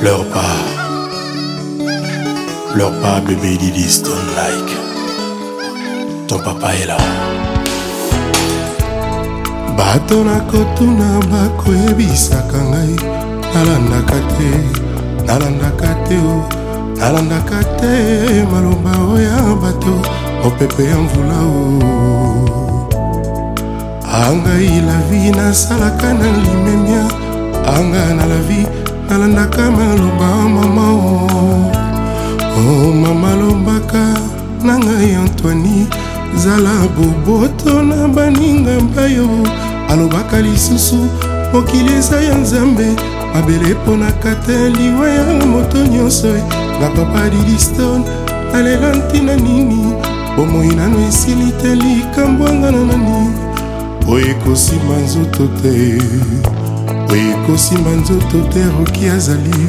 Leur pas. Leur pas, bébé Lily Stone Like. Ton papa est là. bato nakotuna bakoyebisaka ngai nalandaka te nalandaka te o oh. nalandaka te maloba oya bato mopepe ya mvula o oh. angai lavi nasalaka na limemia anga na lavi nalandaka maloba oh, mama o oh. o oh, mama lobaka na ngai antoni zala boboto na baninga bayo alobaka lisusu mokili eza ya nzambe mabele mponaka te liwa ya moto nyonso eh. na papa diliston nalela ntina nini bomoi nano esili te likambwangana nani oyo ekosima nzoto te ekosimba nzoto te roki azali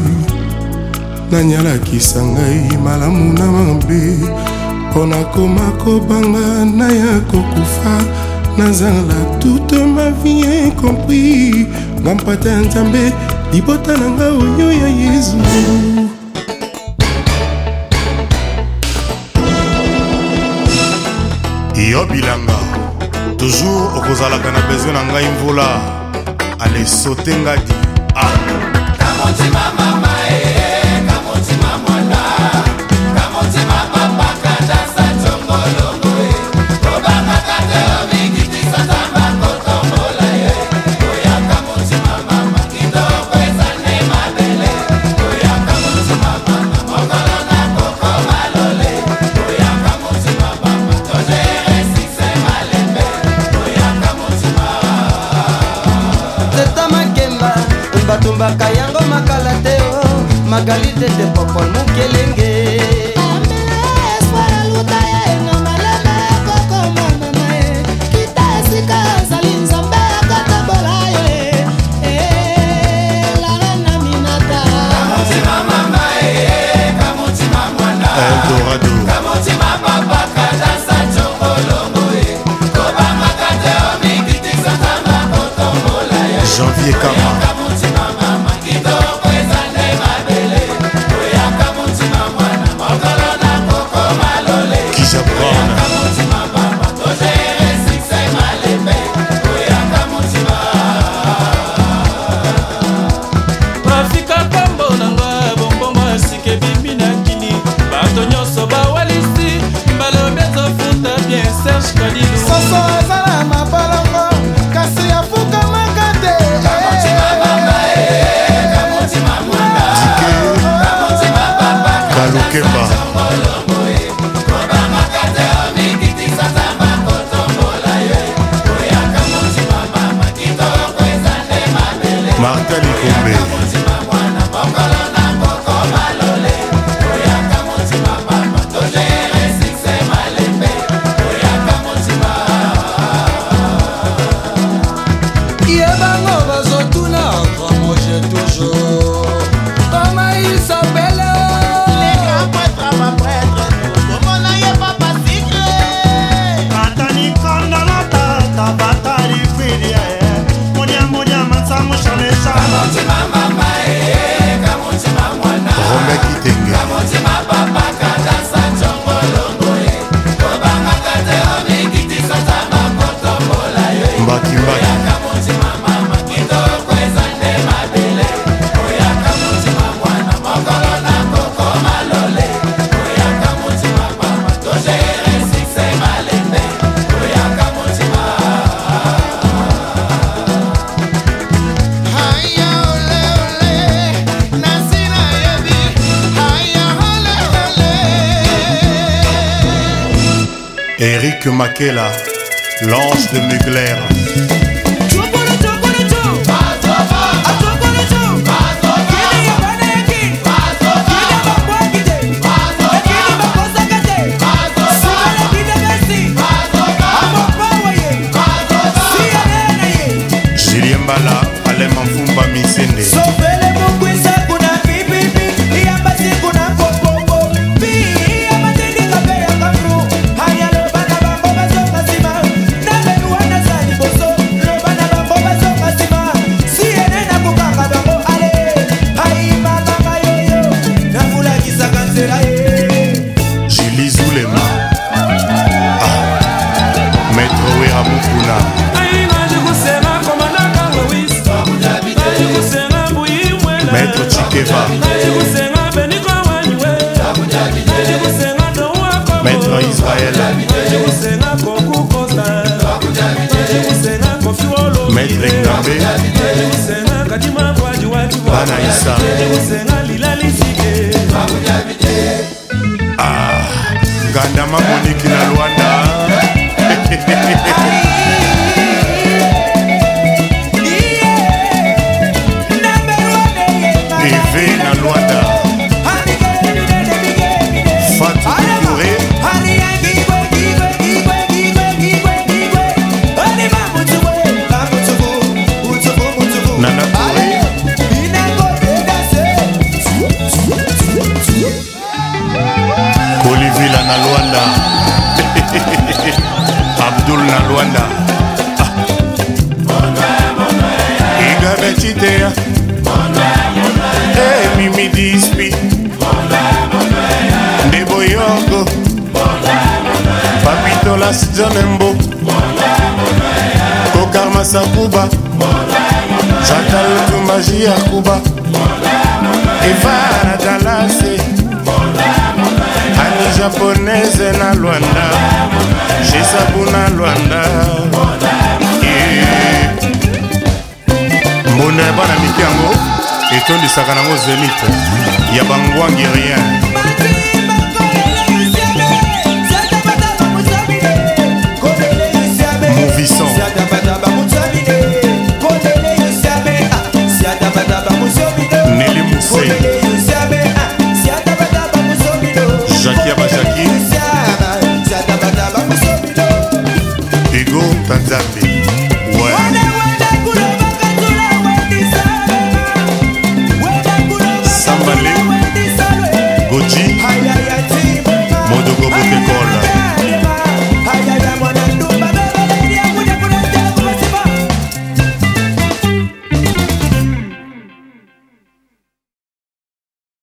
nanyalakisa ngai malamu na mabe mpo nakoma kobanga naya kokufa nazala toute ma vie incompris ngampata ya nzambe libota na nga oyo ya yezu yo bilanga toujours okozalaka na bezwi na ngai mvula alesote ngadi ah. magali tete popol mokelenge liboso azala mabolongo kasi afukamaka te eh. eh. balukemba eh. martin likombe I'm mama, mama, mama, mama, mama, mama, Que Makela, lance de Mugler. mokuna maître tikeva maître israel maître engambe bana isa ah ngandama monik abdul na lwanda ah. igabetitea eh, mimi dispi ndebo yoko papitolas jonembo kokarmasa kuba chantal tumbaji ya kuba evara dalase ani japonaise na lwanda esabuna lwanda eh. mbunda ya bana mike yango etondisaka nango zenite ya bangwa guerien do grupo ficou